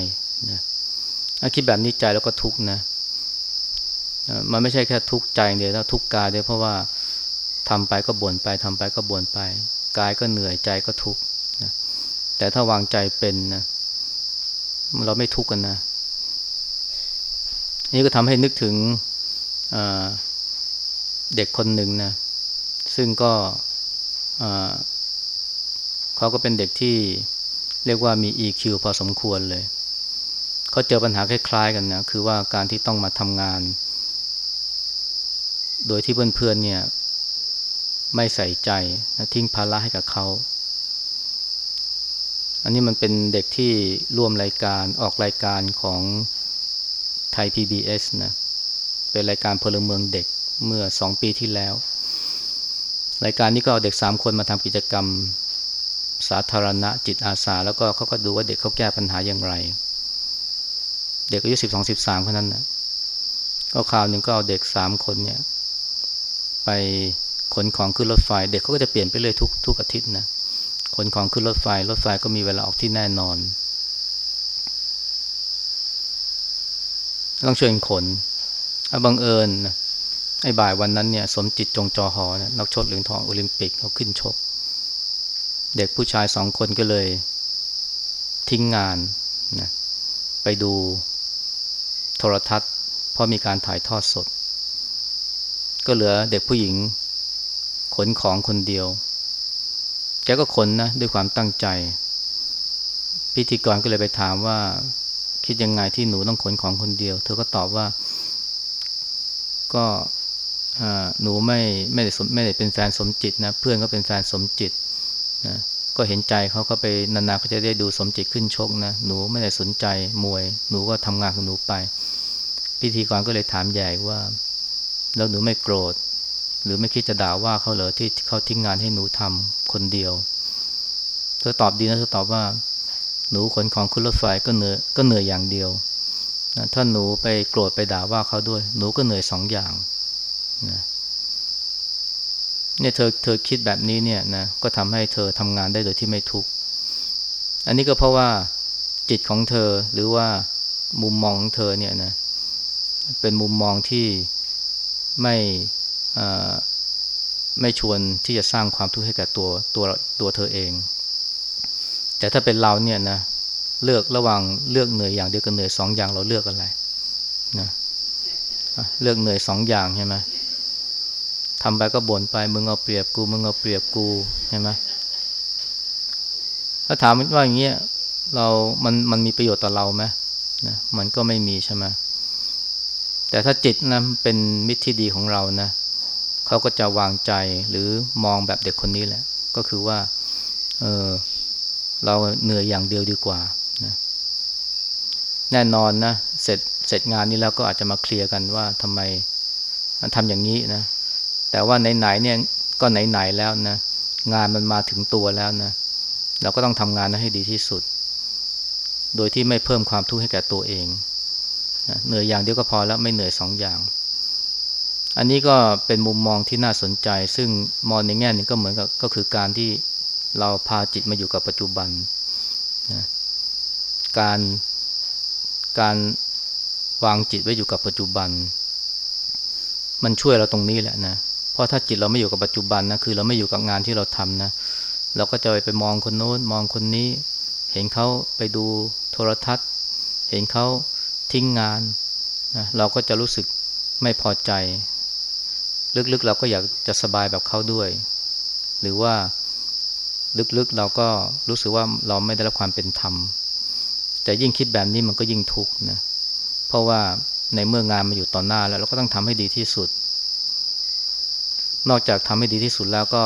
นะคิดแบบนี้ใจแล้วก็ทุกข์นะมันไม่ใช่แค่ทุกข์ใจเดียวแล้วทุกข์กายด้วยเพราะว่าทำไปก็บ่นไปทำไปก็บ่นไปกายก็เหนื่อยใจก็ทุกข์นะแต่ถ้าวางใจเป็นนะเราไม่ทุกข์กันนะ นี่ก็ทำให้นึกถึงเด็กคนหนึ่งนะ ซึ่งก็เขาก็เป็นเด็กที่เรียกว่ามี EQ พอสมควรเลย เขาเจอปัญหาคล้ายๆกันนะ คือว่าการที่ต้องมาทำงาน โดยที่เพื่อนๆเนี่ย ไม่ใส่ใจนะทิ้งภาระให้กับเขา อันนี้มันเป็นเด็กที่ร่วมรายการออกรายการของ ไทย PBS นะ เป็นรายการพลเมืองเด็กเมื่อสองปีที่แล้ว รายการนี้ก็เอาเด็กสามคนมาทำกิจกรรมสาธารณะจิตอาสา แล้วก็เขาก็ดูว่าเด็กเขาแก้ปัญหาอย่างไร เด็กอายุสิบสองสิบสามคนนั้นนะก็คราวหนึ่งก็เอาเด็กสามคนเนี่ย ไปขนของขึ้นรถไฟ เด็กเขาก็จะเปลี่ยนไปเลยทุกทุกอาทิตย์นะขนของขึ้นรถไฟ รถไฟก็มีเวลาออกที่แน่นอน ต้องช่วยขนบังเอิญไอ้บ่ายวันนั้นเนี่ย สมจิตจงจอหอนะนักชดเหรียญทองโอลิมปิกเขาขึ้นชก เด็กผู้ชายสองคนก็เลยทิ้งงานนะไปดูโทรทัศน์เพราะมีการถ่ายทอดสด ก็เหลือเด็กผู้หญิง ขนของคนเดียว แกก็ขนนะด้วยความตั้งใจ พิธีกรก็เลยไปถามว่า คิดยังไงที่หนูต้องขนของคนเดียว เธอก็ตอบว่า ก็หนูไม่ไม่ได้ไม่ได้เป็นแฟนสมจิตนะ เพื่อนก็เป็นแฟนสมจิตนะก็เห็นใจเขาก็ไปนานๆก็จะได้ดูสมจิตขึ้นชกนะ หนูไม่ได้สนใจมวย หนูก็ทำงานของหนูไป พิธีกรก็เลยถามใหญ่ว่า แล้วหนูไม่โกรธ หรือไม่คิดจะด่าว่าเขาเหรอที่เขาทิ้งงานให้หนูทำคนเดียว เธอตอบดีนะเธอตอบว่า หนูขนของขึ้นรถไฟก็เหนื่อยก็เหนื่อยอย่างเดียวนะถ้าหนูไปโกรธไปด่าว่าเขาด้วย หนูก็เหนื่อยสองอย่างนะเนี่ยเธอเธอคิดแบบนี้เนี่ยนะก็ทำให้เธอทำงานได้โดยที่ไม่ทุกข์อันนี้ก็เพราะว่าจิตของเธอหรือว่ามุมมองของเธอเนี่ยนะเป็นมุมมองที่ไม่ไม่ชวนที่จะสร้างความทุกข์ให้กับตัวตัวตัวเธอเอง แต่ถ้าเป็นเราเนี่ยนะเลือกระหว่างเลือกเหนื่อยอย่างเดียวกับเหนื่อยสองอย่างเราเลือกอะไรนะเลือกเหนื่อยสองอย่างใช่ไหมทำไปก็บ่นไปมึงเอาเปรียบกูมึงเอาเปรียบกูใช่ไหมถ้าถามว่าอย่างเงี้ยเรา มัน มันมีประโยชน์ต่อเราไหมนะ มันก็ไม่มีใช่ไหมแต่ถ้าจิตนะเป็นมิตรที่ดีของเรานะเขาก็จะวางใจหรือมองแบบเด็กคนนี้แหละ ก็คือว่า เออ เราเหนื่อยอย่างเดียวดีกว่านะแน่นอนนะเสร็จเสร็จงานนี้แล้วก็อาจจะมาเคลียร์กันว่าทำไมทำอย่างนี้นะ แต่ว่าไหนๆเนี่ยก็ไหนๆแล้วนะงานมันมาถึงตัวแล้วนะ เราก็ต้องทำงานนั้นให้ดีที่สุด โดยที่ไม่เพิ่มความทุกข์ให้แก่ตัวเองนะเหนื่อยอย่างเดียวก็พอแล้วไม่เหนื่อยสองอย่าง อันนี้ก็เป็นมุมมองที่น่าสนใจ ซึ่งมองในแง่นึงก็เหมือนกับก็คือการที่ เราพาจิตมาอยู่กับปัจจุบันนะการการวางจิตไว้อยู่กับปัจจุบัน มันช่วยเราตรงนี้แหละนะเพราะถ้าจิตเราไม่อยู่กับปัจจุบันนะคือเราไม่อยู่กับงานที่เราทำนะเราก็จะไปมองคนโน้นมองคนนี้ เห็นเขาไปดูโทรทัศน์ เห็นเขาทิ้งงานนะเราก็จะรู้สึกไม่พอใจ ลึกๆเราก็อยากจะสบายแบบเขาด้วย หรือว่า ลึกๆ เราก็รู้สึกว่าเราไม่ได้รับความเป็นธรรม แต่ยิ่งคิดแบบนี้มันก็ยิ่งทุกข์นะเพราะว่าในเมื่องานมาอยู่ต่อหน้าแล้ว เราก็ต้องทำให้ดีที่สุด นอกจากทำให้ดีที่สุดแล้วก็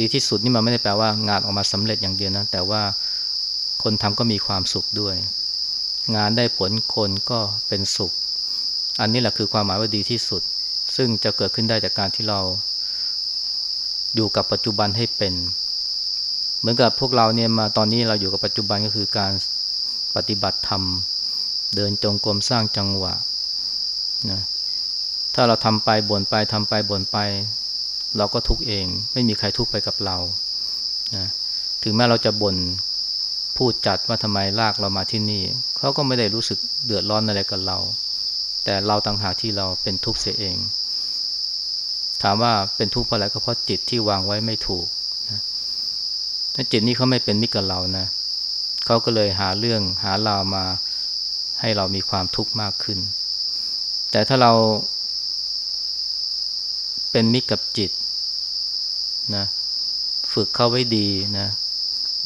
ดีที่สุดนี่มันไม่ได้แปลว่างานออกมาสำเร็จอย่างเดียวนะ แต่ว่าคนทำก็มีความสุขด้วย งานได้ผลคนก็เป็นสุข อันนี้แหละคือความหมายว่าดีที่สุด ซึ่งจะเกิดขึ้นได้จากการที่เราอยู่กับปัจจุบันให้เป็น เหมือนกับพวกเราเนี่ยมาตอนนี้เราอยู่กับปัจจุบันก็คือการปฏิบัติธรรม เดินจงกรมสร้างจังหวะนะถ้าเราทำไปบ่นไปทำไปบ่นไป เราก็ทุกเอง ไม่มีใครทุกไปกับเรานะถึงแม้เราจะบน่นพูดจัดว่าทำไมลากเรามาที่นี่ เขาก็ไม่ได้รู้สึกเดือดร้อนอะไรกับเรา แต่เราต่างหากที่เราเป็นทุกข์เสียเอง ถามว่าเป็นทุกข์เพราะอะไรก็เพราะจิตที่วางไว้ไม่ถูก ถ้าจิตนี้เขาไม่เป็นมิตรกับเรานะเขาก็เลยหาเรื่องหาเรามาให้เรามีความทุกข์มากขึ้น แต่ถ้าเราเป็นมิตรกับจิตนะฝึกเข้าไว้ดีนะ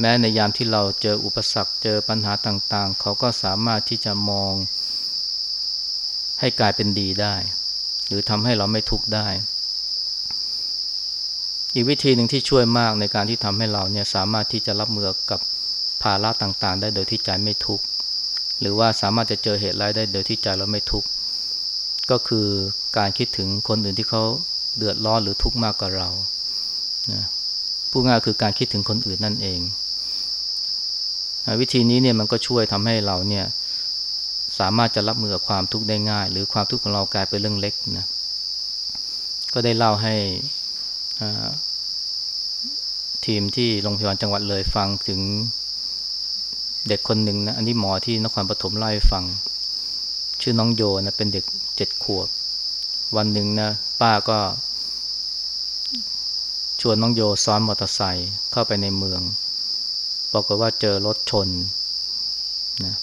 แม้ในยามที่เราเจออุปสรรคเจอปัญหาต่าง ๆ เขาก็สามารถที่จะมองให้กลายเป็นดีได้ หรือทำให้เราไม่ทุกข์ได้ อีกวิธีหนึ่งที่ช่วยมากในการที่ทำให้เราเนี่ยสามารถที่จะรับมือกับภาระต่างๆ ได้โดยที่ใจไม่ทุกข์หรือว่าสามารถจะเจอเหตุร้ายได้โดยที่ใจเราไม่ทุกข์ก็คือการคิดถึงคนอื่นที่เขาเดือดร้อนหรือทุกข์มากกว่าเรานะพูดง่ายคือการคิดถึงคนอื่นนั่นเอง วิธีนี้เนี่ยมันก็ช่วยทำให้เราเนี่ยสามารถจะรับมือกับความทุกข์ได้ง่าย หรือความทุกข์ของเรากลายเป็นเรื่องเล็กนะก็ได้เล่าให้ ทีมที่โรงพยาบาลจังหวัดเลยฟังถึงเด็กคนหนึ่งนะอันนี้หมอที่นครปฐมเล่าให้ฟัง ชื่อน้องโยนะเป็นเด็กเจ็ดขวบ วันหนึ่งนะป้าก็ชวนน้องโยซ้อนมอเตอร์ไซค์เข้าไปในเมืองบอกว่าเจอรถชนนะ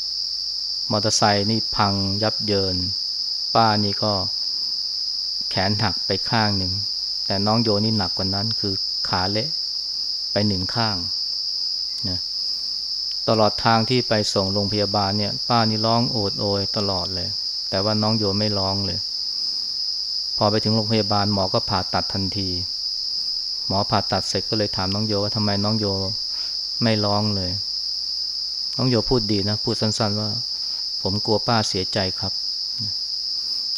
มอเตอร์ไซค์นี่พังยับเยิน ป้านี่ก็แขนหักไปข้างหนึ่ง แต่น้องโยนี่หนักกว่านั้นคือขาเละไปหนึ่งข้างนะตลอดทางที่ไปส่งโรงพยาบาลเนี่ย ป้านี่ร้องโอดโอยตลอดเลย แต่ว่าน้องโยไม่ร้องเลย พอไปถึงโรงพยาบาลหมอก็ผ่าตัดทันที หมอผ่าตัดเสร็จก็เลยถามน้องโยว่าทำไมน้องโยไม่ร้องเลย น้องโยพูดดีนะ พูดสั้น ๆว่า ผมกลัวป้าเสียใจครับ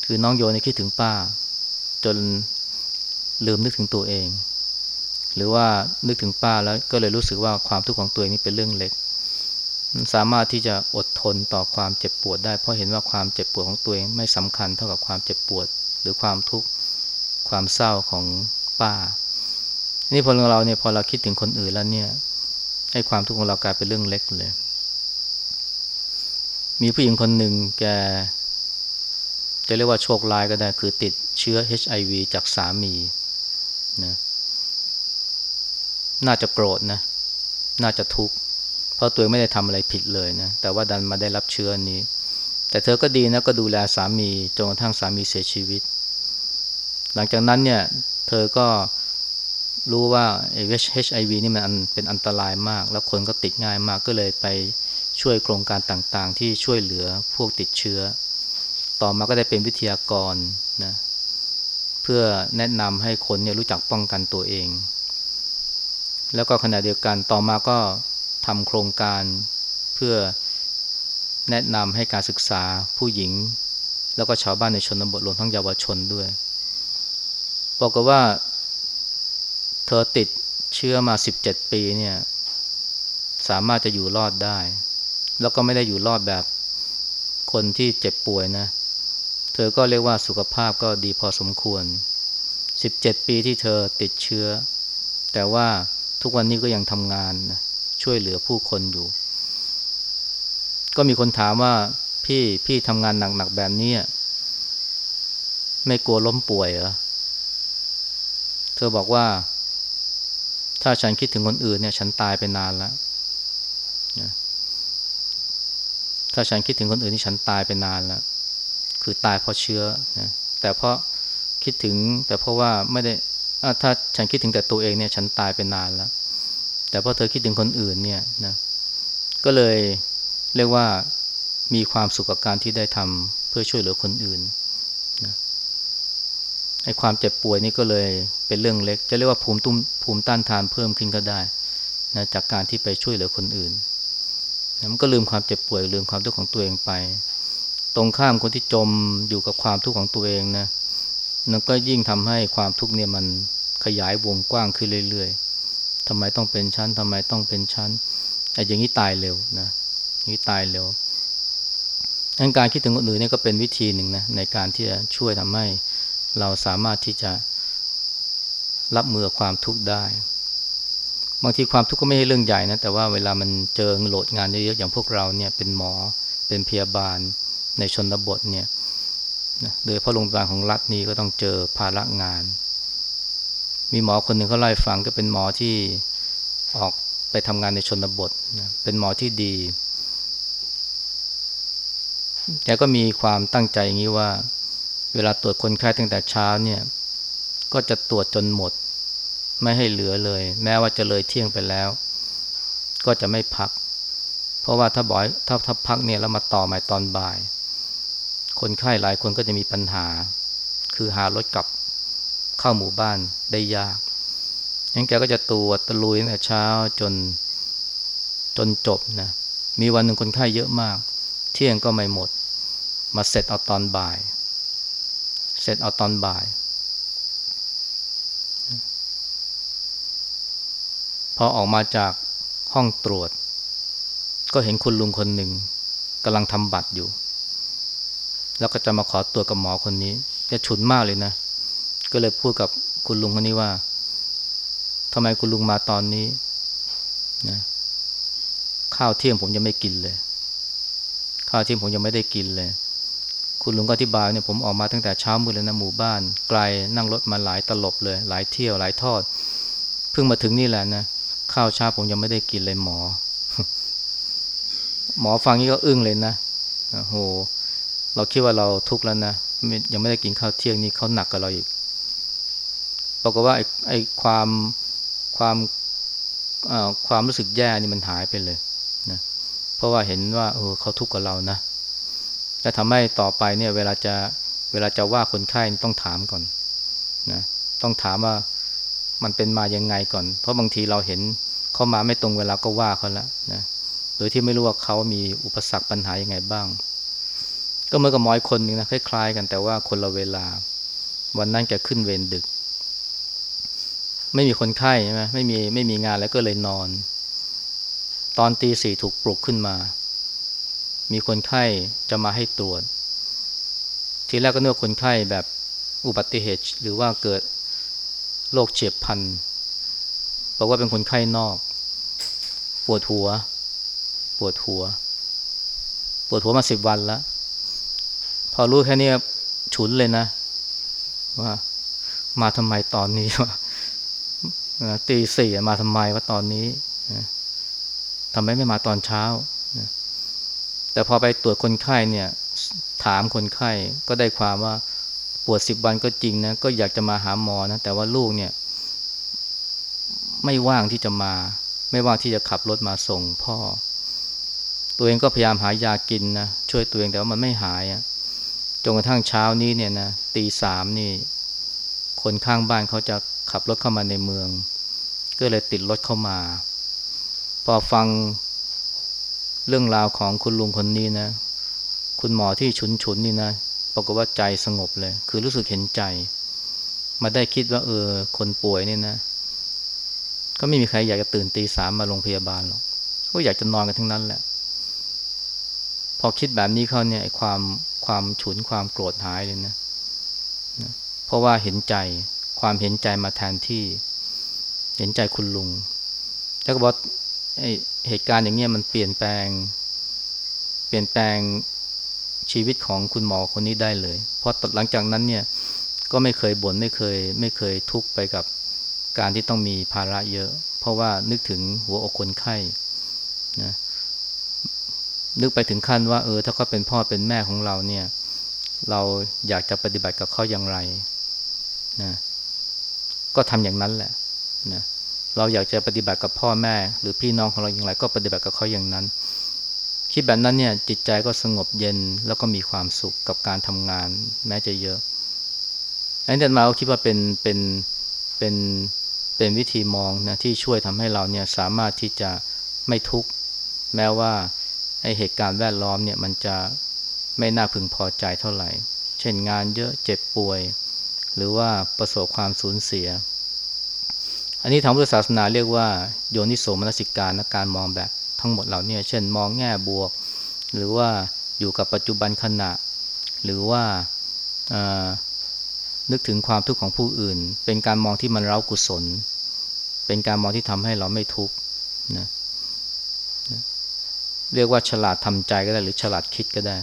คือน้องโยนี่คิดถึงป้า จน ลืมนึกถึงตัวเอง หรือว่านึกถึงป้าแล้วก็เลยรู้สึกว่าความทุกข์ของตัวเองนี่เป็นเรื่องเล็ก สามารถที่จะอดทนต่อความเจ็บปวดได้ เพราะเห็นว่าความเจ็บปวดของตัวเองไม่สำคัญเท่ากับความเจ็บปวด หรือความทุกข์ความเศร้าของป้า นี่พอเราเนี่ยพอเราคิดถึงคนอื่นแล้วเนี่ยให้ความทุกข์ของเรากลายเป็นเรื่องเล็กเลย มีผู้หญิงคนหนึ่งแกจะเรียกว่าโชคร้ายก็ได้คือติดเชื้อ HIV จากสามี นะน่าจะโกรธนะ น่าจะทุกข์เพราะตัวเองไม่ได้ทำอะไรผิดเลยนะ แต่ว่าดันมาได้รับเชื้อนี้ แต่เธอก็ดีนะก็ดูแลสามีจนกระทั่งสามีเสียชีวิต หลังจากนั้นเนี่ย เธอก็รู้ว่าไอ้ HIV นี่มันเป็นอันตรายมาก แล้วคนก็ติดง่ายมากก็เลยไปช่วยโครงการต่างๆ ที่ช่วยเหลือพวกติดเชื้อ ต่อมาก็ได้เป็นวิทยากรนะ เพื่อแนะนำให้คนเนี่ยรู้จักป้องกันตัวเอง แล้วก็ขณะเดียวกันต่อมาก็ทำโครงการเพื่อแนะนำให้การศึกษาผู้หญิง แล้วก็ชาวบ้านในชนบทรวมทั้งเยาวชนด้วยบอกกว่า เธอติดเชื้อมา 17 ปีเนี่ยสามารถจะอยู่รอดได้ แล้วก็ไม่ได้อยู่รอดแบบคนที่เจ็บป่วยนะ เธอก็เรียกว่าสุขภาพก็ดีพอสมควร 17 ปีที่เธอติดเชื้อ แต่ว่าทุกวันนี้ก็ยังทำงานนะช่วยเหลือผู้คนอยู่ ก็มีคนถามว่าพี่พี่ทำงานหนักๆแบบนี้ไม่กลัวล้มป่วยเหรอ เธอบอกว่า ถ้าฉันคิดถึงคนอื่นเนี่ย ฉันตายไปนานแล้วถ้าฉันคิดถึงคนอื่นนี่ฉันตายไปนานแล้ว คือตายเพราะเชื้อนะแต่เพราะคิดถึงแต่เพราะว่าไม่ได้ถ้าฉันคิดถึงแต่ตัวเองเนี่ยฉันตายไปนานแล้ว แต่พอเธอคิดถึงคนอื่นเนี่ยนะก็เลยเรียกว่ามีความสุขกับการที่ได้ทำเพื่อช่วยเหลือคนอื่นนะไอ้ความเจ็บป่วยนี่ก็เลยเป็นเรื่องเล็ก จะเรียกว่าภูมิตุ้มภูมิต้านทานเพิ่มขึ้นก็ได้นะจากการที่ไปช่วยเหลือคนอื่นนะมันก็ลืมความเจ็บป่วยลืมความทุกข์ของตัวเองไป ตรงข้ามคนที่จมอยู่กับความทุกข์ของตัวเองนะนั่นก็ยิ่งทำให้ความทุกข์เนี่ยมันขยายวงกว้างขึ้นเรื่อยๆทำไมต้องเป็นชั้นทำไมต้องเป็นชั้นไอ้อย่างนี้ตายเร็วนะนี้ตายเร็วงั้นการคิดถึงคนอื่นเนี่ยก็เป็นวิธีหนึ่งนะในการที่จะช่วยทำให้เราสามารถที่จะรับมือความทุกข์ได้ บางทีความทุกข์ก็ไม่ใช่เรื่องใหญ่นะแต่ว่าเวลามันเจอโหลดงานเยอะๆอย่างพวกเราเนี่ยเป็นหมอเป็นพยาบาล ในชนบทเนี่ยโดยพระโรงพยาบาลของรัฐนี้ก็ต้องเจอภาระงาน มีหมอคนหนึ่งเขาไล่ฟังก็เป็นหมอที่ออกไปทำงานในชนบทนะเป็นหมอที่ดีแกก็มีความตั้งใจอย่างนี้ว่า เวลาตรวจคนไข้ตั้งแต่เช้าเนี่ย ก็จะตรวจจนหมด ไม่ให้เหลือเลย แม้ว่าจะเลยเที่ยงไปแล้ว ก็จะไม่พัก เพราะว่าถ้าบ่อยถ้าถ้าพักเนี่ยแล้วมาต่อใหม่ตอนบ่าย คนไข้หลายคนก็จะมีปัญหา คือหารถกลับเข้าหมู่บ้านได้ยากงั้นแกก็จะตัวตะลุยตั้งแต่เช้าจนจนจบนะ มีวันหนึ่งคนไข้เยอะมาก เที่ยงก็ไม่หมด มาเสร็จเอาตอนบ่าย เสร็จเอาตอนบ่าย พอออกมาจากห้องตรวจ ก็เห็นคุณลุงคนหนึ่งกำลังทำบัตรอยู่ แล้วก็จะมาขอตัวกับหมอคนนี้จะฉุนมากเลยนะ ก็เลยพูดกับคุณลุงคนนี้ว่าทำไมคุณลุงมาตอนนี้นะข้าวเที่ยงผมยังไม่กินเลย ข้าวเที่ยงผมยังไม่ได้กินเลย คุณลุงก็อธิบายเนี่ยผมออกมาตั้งแต่เช้ามืดเลยนะหมู่บ้าน ไกลนั่งรถมาหลายตลบเลย หลายเที่ยวหลายทอด เพิ่งมาถึงนี่แหละนะข้าวเช้าผมยังไม่ได้กินเลยหมอ หมอฟังนี้ก็อึ้งเลยนะโอ้โห เราคิดว่าเราทุกข์แล้วนะยังไม่ได้กินข้าวเที่ยงนี่เขาหนักกับเราอีกปรากฏว่าไอ้ไอความความความรู้สึกแย่นี่มันหายไปเลยนะเพราะว่าเห็นว่าเออเขาทุกข์กับเรานะจะทำให้ต่อไปเนี่ยเวลาจะเวลาจะว่าคนไข้ต้องถามก่อนนะต้องถามว่ามันเป็นมายังไงก่อน เพราะบางทีเราเห็นเขามาไม่ตรงเวลาก็ว่าเขาแล้วนะโดยที่ไม่รู้ว่าเขามีอุปสรรคปัญหายังไงบ้าง ก็เหมือนกับหมอยคนนึงนะคล้ายๆ กันแต่ว่าคนละเวลา วันนั้นแกขึ้นเวรดึก ไม่มีคนไข้ใช่ไหมไม่มีไม่มีงานแล้วก็เลยนอน ตอนตีสี่ถูกปลุกขึ้นมา มีคนไข้จะมาให้ตรวจ ทีแรกก็นึกว่าคนไข้แบบอุบัติเหตุหรือว่าเกิดโรคเฉียบพลันบอกว่าเป็นคนไข้นอก ปวดหัว ปวดหัว ปวดหัวมาสิบวันแล้ว พอรู้แค่นี้ฉุนเลยนะ ว่ามาทำไมตอนนี้วะตีสี่มาทำไมว่าตอนนี้ทำไมไม่มาตอนเช้า แต่พอไปตรวจคนไข้เนี่ย ถามคนไข้ก็ได้ความว่าปวดสิบวันก็จริงนะก็อยากจะมาหาหมอนะแต่ว่าลูกเนี่ย ไม่ว่างที่จะมา ไม่ว่างที่จะขับรถมาส่งพ่อ ตัวเองก็พยายามหายากินนะช่วยตัวเองแต่ว่ามันไม่หายอะ จนกระทั่งเช้านี้เนี่ยนะตีสามนี่ คนข้างบ้านเขาจะขับรถเข้ามาในเมือง ก็เลยติดรถเข้ามา พอฟังเรื่องราวของคุณลุงคนนี้นะ คุณหมอที่ฉุนฉุนนี่นะปรากฏว่าใจสงบเลย คือรู้สึกเห็นใจ มาได้คิดว่า เออ คนป่วยนี่นะ ก็ไม่มีใครอยากจะตื่นตีสามมาโรงพยาบาลหรอกก็อยากจะนอนกันทั้งนั้นแหละ พอคิดแบบนี้เขาเนี่ยความ ความฉุนความโกรธหายเลยนะ เพราะว่าเห็นใจความเห็นใจมาแทนที่เห็นใจคุณลุง แล้วก็บอกเหตุการณ์อย่างเงี้ยมันเปลี่ยนแปลง เปลี่ยนแปลงชีวิตของคุณหมอคนนี้ได้เลย เพราะหลังจากนั้นเนี่ยก็ไม่เคยบน่นไม่เคย ไม่เคยทุกข์ไปกับการที่ต้องมีภาระเยอะ เพราะว่านึกถึงหัวอกคนไข้นะ นึกไปถึงขั้นว่าเออถ้าเขาเป็นพ่อเป็นแม่ของเราเนี่ย เราอยากจะปฏิบัติกับเขาอย่างไรนะก็ทำอย่างนั้นแหละนะเราอยากจะปฏิบัติกับพ่อแม่ หรือพี่น้องของเราอย่างไร ก็ปฏิบัติกับเขาอย่างนั้น คิดแบบนั้นเนี่ยจิตใจก็สงบเย็นแล้วก็มีความสุขกับการทำงาน แม้จะเยอะอันนี้มาเราคิดว่าเป็นเป็นเป็นเป็นวิธีมองนะที่ช่วยทำให้เราเนี่ยสามารถที่จะไม่ทุกข์แม้ว่า ไอเหตุการณ์แวดล้อมเนี่ยมันจะไม่น่าพึงพอใจเท่าไหร่ เช่นงานเยอะเจ็บป่วย หรือว่าประสบความสูญเสีย อันนี้ทางพุทธศาสนาเรียกว่าโยนิโสมนสิการนะการมองแบบทั้งหมดเหล่านี้เช่นมองแง่บวก หรือว่าอยู่กับปัจจุบันขณะ หรือว่านึกถึงความทุกข์ของผู้อื่น เป็นการมองที่มันเร้ากุศล เป็นการมองที่ทำให้เราไม่ทุกข์นะเเรียกว่าฉลาดทำใจก็ได้หรือฉลาดคิดก็ได้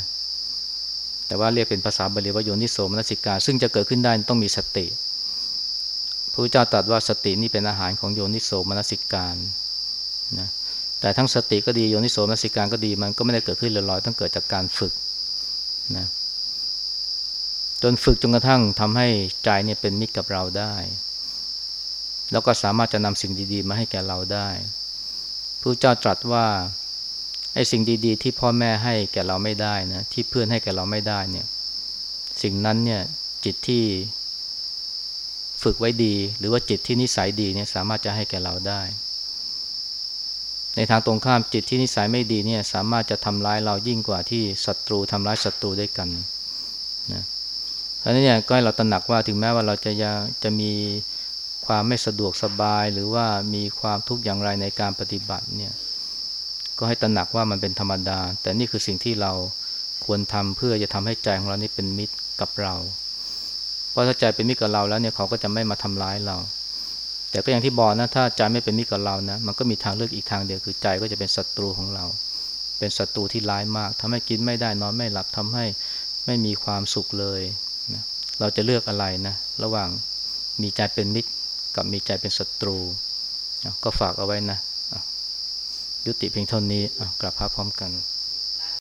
แต่ว่าเรียกเป็นภาษาบาลีว่าโยนิโสมนสิกา ซึ่งจะเกิดขึ้นได้ต้องมีสติพระพุทธเจ้าตรัสว่าสตินี่เป็นอาหารของโยนิโสมนสิการนะแต่ทั้งสติก็ดีโยนิโสมนสิการก็ดีมันก็ไม่ได้เกิดขึ้นลอยๆต้องเกิดจากการฝึกนะจนฝึกจนกระทั่งทำให้ใจเนี่ยเป็นมิตรกับเราได้ แล้วก็สามารถจะนำสิ่งดีๆ มาให้แก่เราได้พระเจ้าตรัสว่า ไอ้สิ่งดีๆ ที่พ่อแม่ให้แก่เราไม่ได้นะที่เพื่อนให้แก่เราไม่ได้เนี่ย สิ่งนั้นเนี่ยจิตที่ฝึกไว้ดี หรือว่าจิตที่นิสัยดีเนี่ยสามารถจะให้แก่เราได้ ในทางตรงข้ามจิตที่นิสัยไม่ดีเนี่ยสามารถจะทำร้ายเรายิ่งกว่าที่ศัตรูทำร้ายศัตรูด้วยกันนะเพราะนั้นเนี่ยก็ให้เราตระหนักว่าถึงแม้ว่าเราจะยังจะมีความไม่สะดวกสบายหรือว่ามีความทุกข์อย่างไรในการปฏิบัติเนี่ย ก็ให้ตระหนักว่ามันเป็นธรรมดา แต่นี่คือสิ่งที่เราควรทำเพื่อจะทำให้ใจของเรานี่เป็นมิตรกับเรา เพราะถ้าใจเป็นมิตรกับเราแล้วเนี่ยเขาก็จะไม่มาทำร้ายเรา แต่ก็อย่างที่บอกนะถ้าใจไม่เป็นมิตรกับเรานะมันก็มีทางเลือกอีกทางเดียวคือใจก็จะเป็นศัตรูของเรา เป็นศัตรูที่ร้ายมากทำให้กินไม่ได้นอนไม่หลับทำให้ไม่มีความสุขเลยนะเราจะเลือกอะไรนะระหว่างมีใจเป็นมิตรกับมีใจเป็นศัตรู ก็ฝากเอาไว้นะ ยุติเพียงเท่านี้กลับพาพร้อมกัน